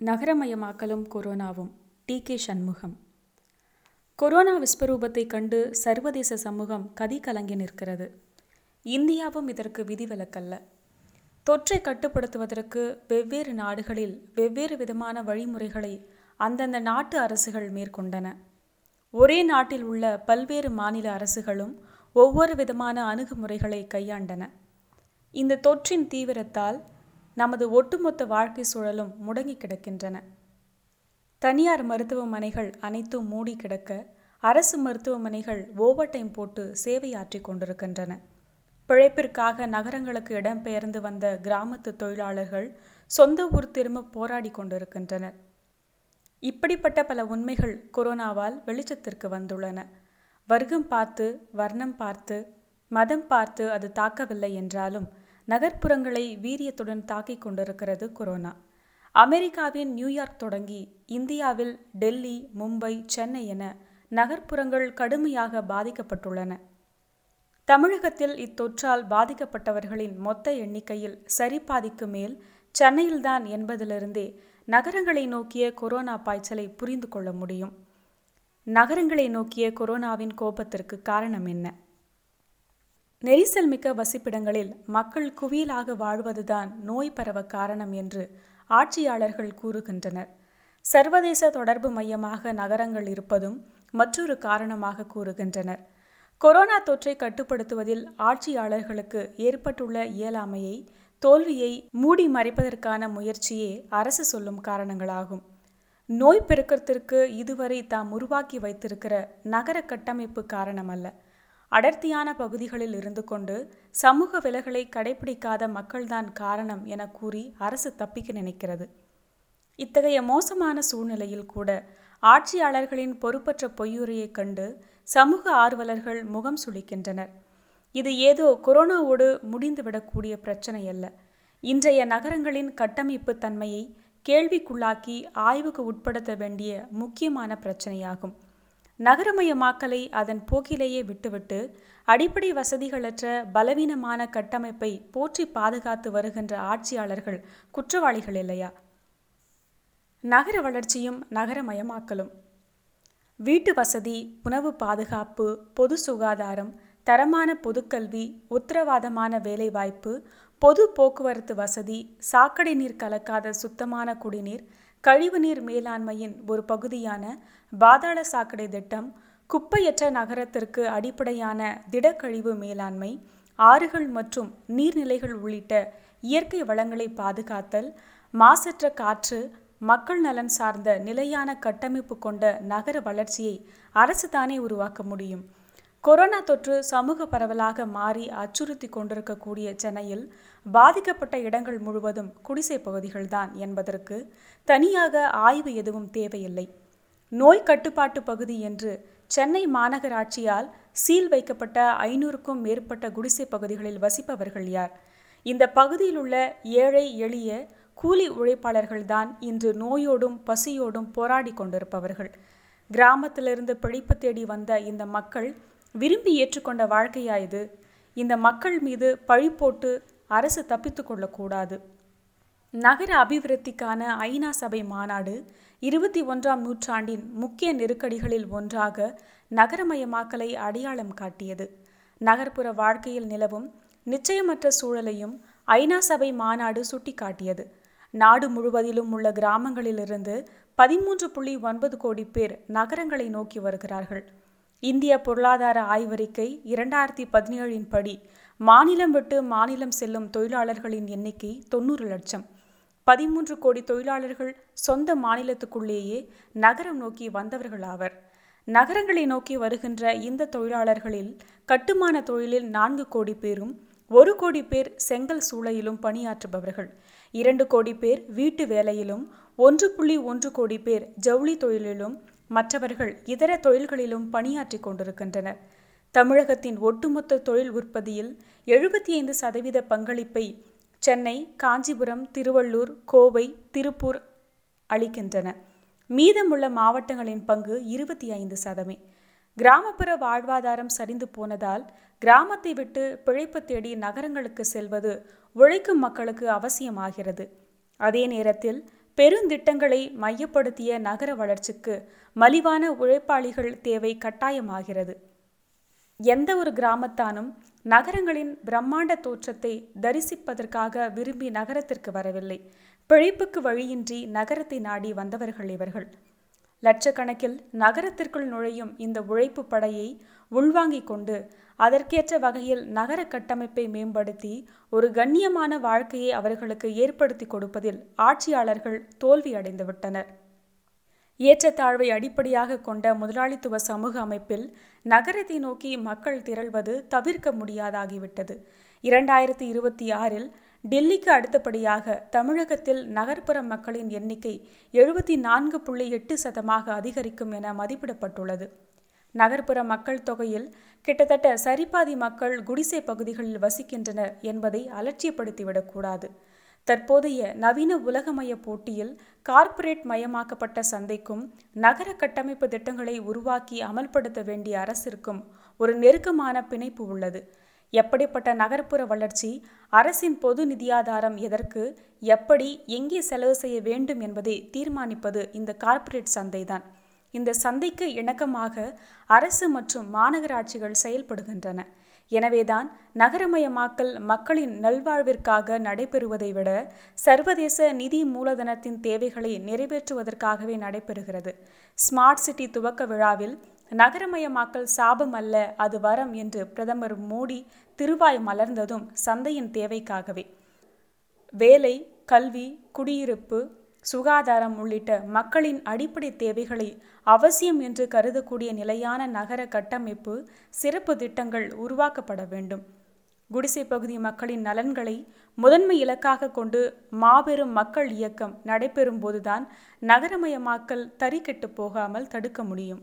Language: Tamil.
நகரமயமாக்கலும் கொரோனாவும். டி. கே. சண்முகம். கொரோனா விஸ்வரூபத்தை கண்டு சர்வதேச சமூகம் கதி கலங்கி நிற்கிறது. இந்தியாவும் இதற்கு விதிவிலக்கல்ல. தொற்றை கட்டுப்படுத்துவதற்கு வெவ்வேறு நாடுகளில் வெவ்வேறு விதமான வழிமுறைகளை அந்தந்த நாட்டு அரசுகள் மேற்கொண்டன. ஒரே நாட்டில் உள்ள பல்வேறு மாநில அரசுகளும் ஒவ்வொரு விதமான அணுகுமுறைகளை கையாண்டன. இந்த தொற்றின் தீவிரத்தால் நமது ஒட்டுமொத்த வாழ்க்கை சூழலும் முடங்கி கிடக்கின்றன. தனியார் மருத்துவமனைகள் அனைத்தும் மூடி கிடக்க அரசு மருத்துவமனைகள் ஓவர் டைம் போட்டு சேவையாற்றி கொண்டிருக்கின்றன. பிழைப்பிற்காக நகரங்களுக்கு இடம்பெயர்ந்து வந்த கிராமத்து தொழிலாளர்கள் சொந்த ஊர் திரும்ப போராடி கொண்டிருக்கின்றனர். இப்படிப்பட்ட பல உண்மைகள் கொரோனாவால் வெளிச்சத்திற்கு வந்துள்ளன. வர்க்கம் பார்த்து வர்ணம் பார்த்து மதம் பார்த்து அது தாக்கவில்லை என்றாலும் நகர்ப்புறங்களை வீரியத்துடன் தாக்கிக் கொண்டிருக்கிறது கொரோனா. அமெரிக்காவின் நியூயார்க் தொடங்கி இந்தியாவில் டெல்லி மும்பை சென்னை என நகர்ப்புறங்கள் கடுமையாக பாதிக்கப்பட்டுள்ளன. தமிழகத்தில் இத்தொற்றால் பாதிக்கப்பட்டவர்களின் மொத்த எண்ணிக்கையில் சரிபாதிக்கு மேல் சென்னையில்தான் என்பதிலிருந்தே நகரங்களை நோக்கிய கொரோனா பாய்ச்சலை புரிந்து கொள்ள முடியும். நகரங்களை நோக்கிய கொரோனாவின் கோபத்திற்கு காரணம் என்ன? நெரிசல் மிக்க வசிப்பிடங்களில் மக்கள் குவியலாக வாழ்வதுதான் நோய் பரவ காரணம் என்று ஆட்சியாளர்கள் கூறுகின்றனர். சர்வதேச தொடர்பு மையமாக நகரங்கள் இருப்பதும் மற்றொரு காரணமாக கூறுகின்றனர். கொரோனா தொற்றை கட்டுப்படுத்துவதில் ஆட்சியாளர்களுக்கு ஏற்பட்டுள்ள இயலாமையை தோல்வியை மூடி மறைப்பதற்கான முயற்சியே அரசு சொல்லும் காரணங்களாகும். நோய் பெருக்கத்திற்கு இதுவரை தாம் உருவாக்கி வைத்திருக்கிற நகர கட்டமைப்பு காரணமல்ல. அடர்த்தியான பகுதிகளில் இருந்து கொண்டு சமூக விலகலை கடைபிடிக்காத மக்கள்தான் காரணம் என கூறி அரசு தப்பிக்க நினைக்கிறது. இத்தகைய மோசமான சூழ்நிலையில் கூட ஆட்சியாளர்களின் பொறுப்பற்ற பொய்யுரையைக் கண்டு சமூக ஆர்வலர்கள் முகம் சுளிக்கின்றனர். இது ஏதோ கொரோனாவோடு முடிந்துவிடக்கூடிய பிரச்சனை அல்ல இன்றைய நகரங்களின் கட்டமைப்பு தன்மையை கேள்விக்குள்ளாக்கி ஆய்வுக்கு உட்படுத்த வேண்டிய முக்கியமான பிரச்சனையாகும். நகரமயமாக்கலை அதன் போக்கிலேயே விட்டுவிட்டு அடிப்படை வசதிகளற்ற பலவீனமான கட்டமைப்பை போற்றி பாதுகாத்து வருகின்ற ஆட்சியாளர்கள் குற்றவாளிகள் இல்லையா? நகர வளர்ச்சியும் நகரமயமாக்கலும். வீட்டு வசதி உணவு பாதுகாப்பு பொது சுகாதாரம் தரமான பொதுக்கல்வி உத்தரவாதமான வேலைவாய்ப்பு பொது போக்குவரத்து வசதி சாக்கடை நீர் கலக்காத சுத்தமான குடிநீர் கழிவுநீர் மேலாண்மையின் ஒரு பகுதியான பாதாள சாக்கடை திட்டம் குப்பையற்ற நகரத்திற்கு அடிப்படையான திடக்கழிவு மேலாண்மை ஆறுகள் மற்றும் நீர்நிலைகள் உள்ளிட்ட இயற்கை வளங்களை பாதுகாத்தல் மாசற்ற காற்று மக்கள் நலன் சார்ந்த நிலையான கட்டமைப்பு கொண்ட நகர வளர்ச்சியை அரசு தானே உருவாக்க முடியும். கொரோனா தொற்று சமூக பரவலாக மாறி அச்சுறுத்தி கொண்டிருக்கக்கூடிய சென்னையில் பாதிக்கப்பட்ட இடங்கள் முழுவதும் குடிசை பகுதிகள்தான் என்பதற்கு தனியாக ஆய்வு எதுவும் தேவையில்லை. நோய் கட்டுப்பாட்டு பகுதி என்று சென்னை மாநகராட்சியால் சீல் வைக்கப்பட்ட ஐநூறுக்கும் மேற்பட்ட குடிசை பகுதிகளில் வசிப்பவர்கள் யார்? இந்த பகுதியில் உள்ள ஏழை எளிய கூலி உழைப்பாளர்கள்தான் இன்று நோயோடும் பசியோடும் போராடி கொண்டிருப்பவர்கள். கிராமத்திலிருந்து பிழைப்பு தேடி வந்த இந்த மக்கள் விரும்பி ஏற்றுக்கொண்ட வாழ்க்கையா இது? இந்த மக்கள் மீது பழி போட்டு அரசு தப்பித்து கொள்ளக்கூடாது. நகர அபிவிருத்திக்கான ஐநா சபை மாநாடு இருபத்தி ஒன்றாம் நூற்றாண்டின் முக்கிய நெருக்கடிகளில் ஒன்றாக நகரமயமாக்கலை அடையாளம் காட்டியது. நகர்ப்புற வாழ்க்கையில் நிலவும் நிச்சயமற்ற சூழலையும் ஐநா சபை மாநாடு சுட்டிக்காட்டியது. நாடு முழுவதிலும் உள்ள கிராமங்களிலிருந்து பதிமூன்று புள்ளி ஒன்பது கோடி பேர் நகரங்களை நோக்கி வருகிறார்கள். இந்திய பொருளாதார ஆய்வறிக்கை இரண்டாயிரத்தி பதினேழின் படி மாநிலம் விட்டு மாநிலம் செல்லும் தொழிலாளர்களின் எண்ணிக்கை தொண்ணூறு லட்சம். பதிமூன்று கோடி தொழிலாளர்கள் சொந்த மாநிலத்துக்குள்ளேயே நகரம் நோக்கி வந்தவர்கள் ஆவர். நகரங்களை நோக்கி வருகின்ற இந்த தொழிலாளர்களில் கட்டுமான தொழிலில் நான்கு கோடி பேரும் ஒரு கோடி பேர் செங்கல் சூளையிலும் பணியாற்றுபவர்கள். இரண்டு கோடி பேர் வீட்டு வேலையிலும் ஒன்று புள்ளி ஒன்று கோடி பேர் ஜவுளி தொழிலிலும் மற்றவர்கள் இதர தொழில்களிலும் பணியாற்றி கொண்டிருக்கின்றனர். தமிழகத்தின் ஒட்டுமொத்த தொழில் உற்பத்தியில் எழுபத்தி ஐந்து சதவீத பங்களிப்பை சென்னை காஞ்சிபுரம் திருவள்ளூர் கோவை திருப்பூர் அளிக்கின்றன. மீதமுள்ள மாவட்டங்களின் பங்கு இருபத்தி ஐந்து சதமே. கிராமப்புற வாழ்வாதாரம் சரிந்து போனதால் கிராமத்தை விட்டு பிழைப்பு தேடி நகரங்களுக்கு செல்வது உழைக்கும் மக்களுக்கு அவசியமாகிறது. அதே நேரத்தில் பெருந்திட்டங்களை மையப்படுத்திய நகர வளர்ச்சிக்கு மலிவான உழைப்பாளிகள் தேவை கட்டாயமாகிறது. எந்த ஒரு கிராமத்தானும் நகரங்களின் பிரம்மாண்ட தோற்றத்தை தரிசிப்பதற்காக விரும்பி நகரத்திற்கு வரவில்லை. பிழைப்புக்கு வழியின்றி நகரத்தை நாடி வந்தவர்கள் இவர்கள். லட்சக்கணக்கில் நகரத்திற்குள் நுழையும் இந்த உழைப்பு படையை உள்வாங்கிக் கொண்டு அதற்கேற்ற வகையில் நகர கட்டமைப்பை மேம்படுத்தி ஒரு கண்ணியமான வாழ்க்கையை அவர்களுக்கு ஏற்படுத்தி கொடுப்பதில் ஆட்சியாளர்கள் தோல்வி அடைந்துவிட்டனர் ஏற்றத்தாழ்வை அடிப்படையாக கொண்ட முதலாளித்துவ சமூக அமைப்பில் நகரத்தை நோக்கி மக்கள் திரள்வது தவிர்க்க முடியாதாகிவிட்டது. இரண்டாயிரத்தி இருபத்தி ஆறில் டெல்லிக்கு அடுத்தபடியாக தமிழகத்தில் நகர்ப்புற மக்களின் எண்ணிக்கை எழுபத்தி நான்கு புள்ளி எட்டு சதமாக அதிகரிக்கும் என மதிப்பிடப்பட்டுள்ளது. நகர்ப்புற மக்கள் தொகையில் கிட்டத்தட்ட சரிபாதி மக்கள் குடிசை பகுதிகளில் வசிக்கின்றனர் என்பதை அலட்சியப்படுத்திவிடக்கூடாது தற்போதைய நவீன உலகமய போட்டியில் கார்ப்பரேட் மயமாக்கப்பட்ட சந்தைக்கும் நகர கட்டமைப்பு திட்டங்களை உருவாக்கி அமல்படுத்த வேண்டிய அரசிற்கும் ஒரு நெருக்கமான பிணைப்பு உள்ளது. எப்படிப்பட்ட நகர்ப்புற வளர்ச்சி அரசின் பொது நிதியாதாரம் எதற்கு எப்படி எங்கே செலவு செய்ய வேண்டும் என்பதை தீர்மானிப்பது இந்த கார்ப்பரேட் சந்தைதான். இந்த சந்தைக்கு இணக்கமாக அரசு மற்றும் மாநகராட்சிகள் செயல்படுகின்றன. எனவேதான் நகரமயமாக்கல் மக்களின் நல்வாழ்விற்காக நடைபெறுவதை விட சர்வதேச நிதி மூலதனத்தின் தேவைகளை நிறைவேற்றுவதற்காகவே நடைபெறுகிறது. ஸ்மார்ட் சிட்டி துவக்க விழாவில் நகரமயமாக்கல் சாபம் அல்ல அது வரம் என்று பிரதமர் மோடி திருவாய் மலர்ந்ததும் சந்தையின் தேவைக்காகவே. வேலை கல்வி குடியிருப்பு சுகாதாரம் உள்ளிட்ட மக்களின் அடிப்படை தேவைகளை அவசியம் என்று கருதக்கூடிய நிலையான நகர கட்டமைப்பு சிறப்பு திட்டங்கள் உருவாக்கப்பட வேண்டும். குடிசை பகுதி மக்களின் நலன்களை முதன்மை இலக்காக கொண்டு மாபெரும் மக்கள் இயக்கம் நடைபெறும் போதுதான் நகரமயமாக்கல் தறிக்கெட்டு போகாமல் தடுக்க முடியும்.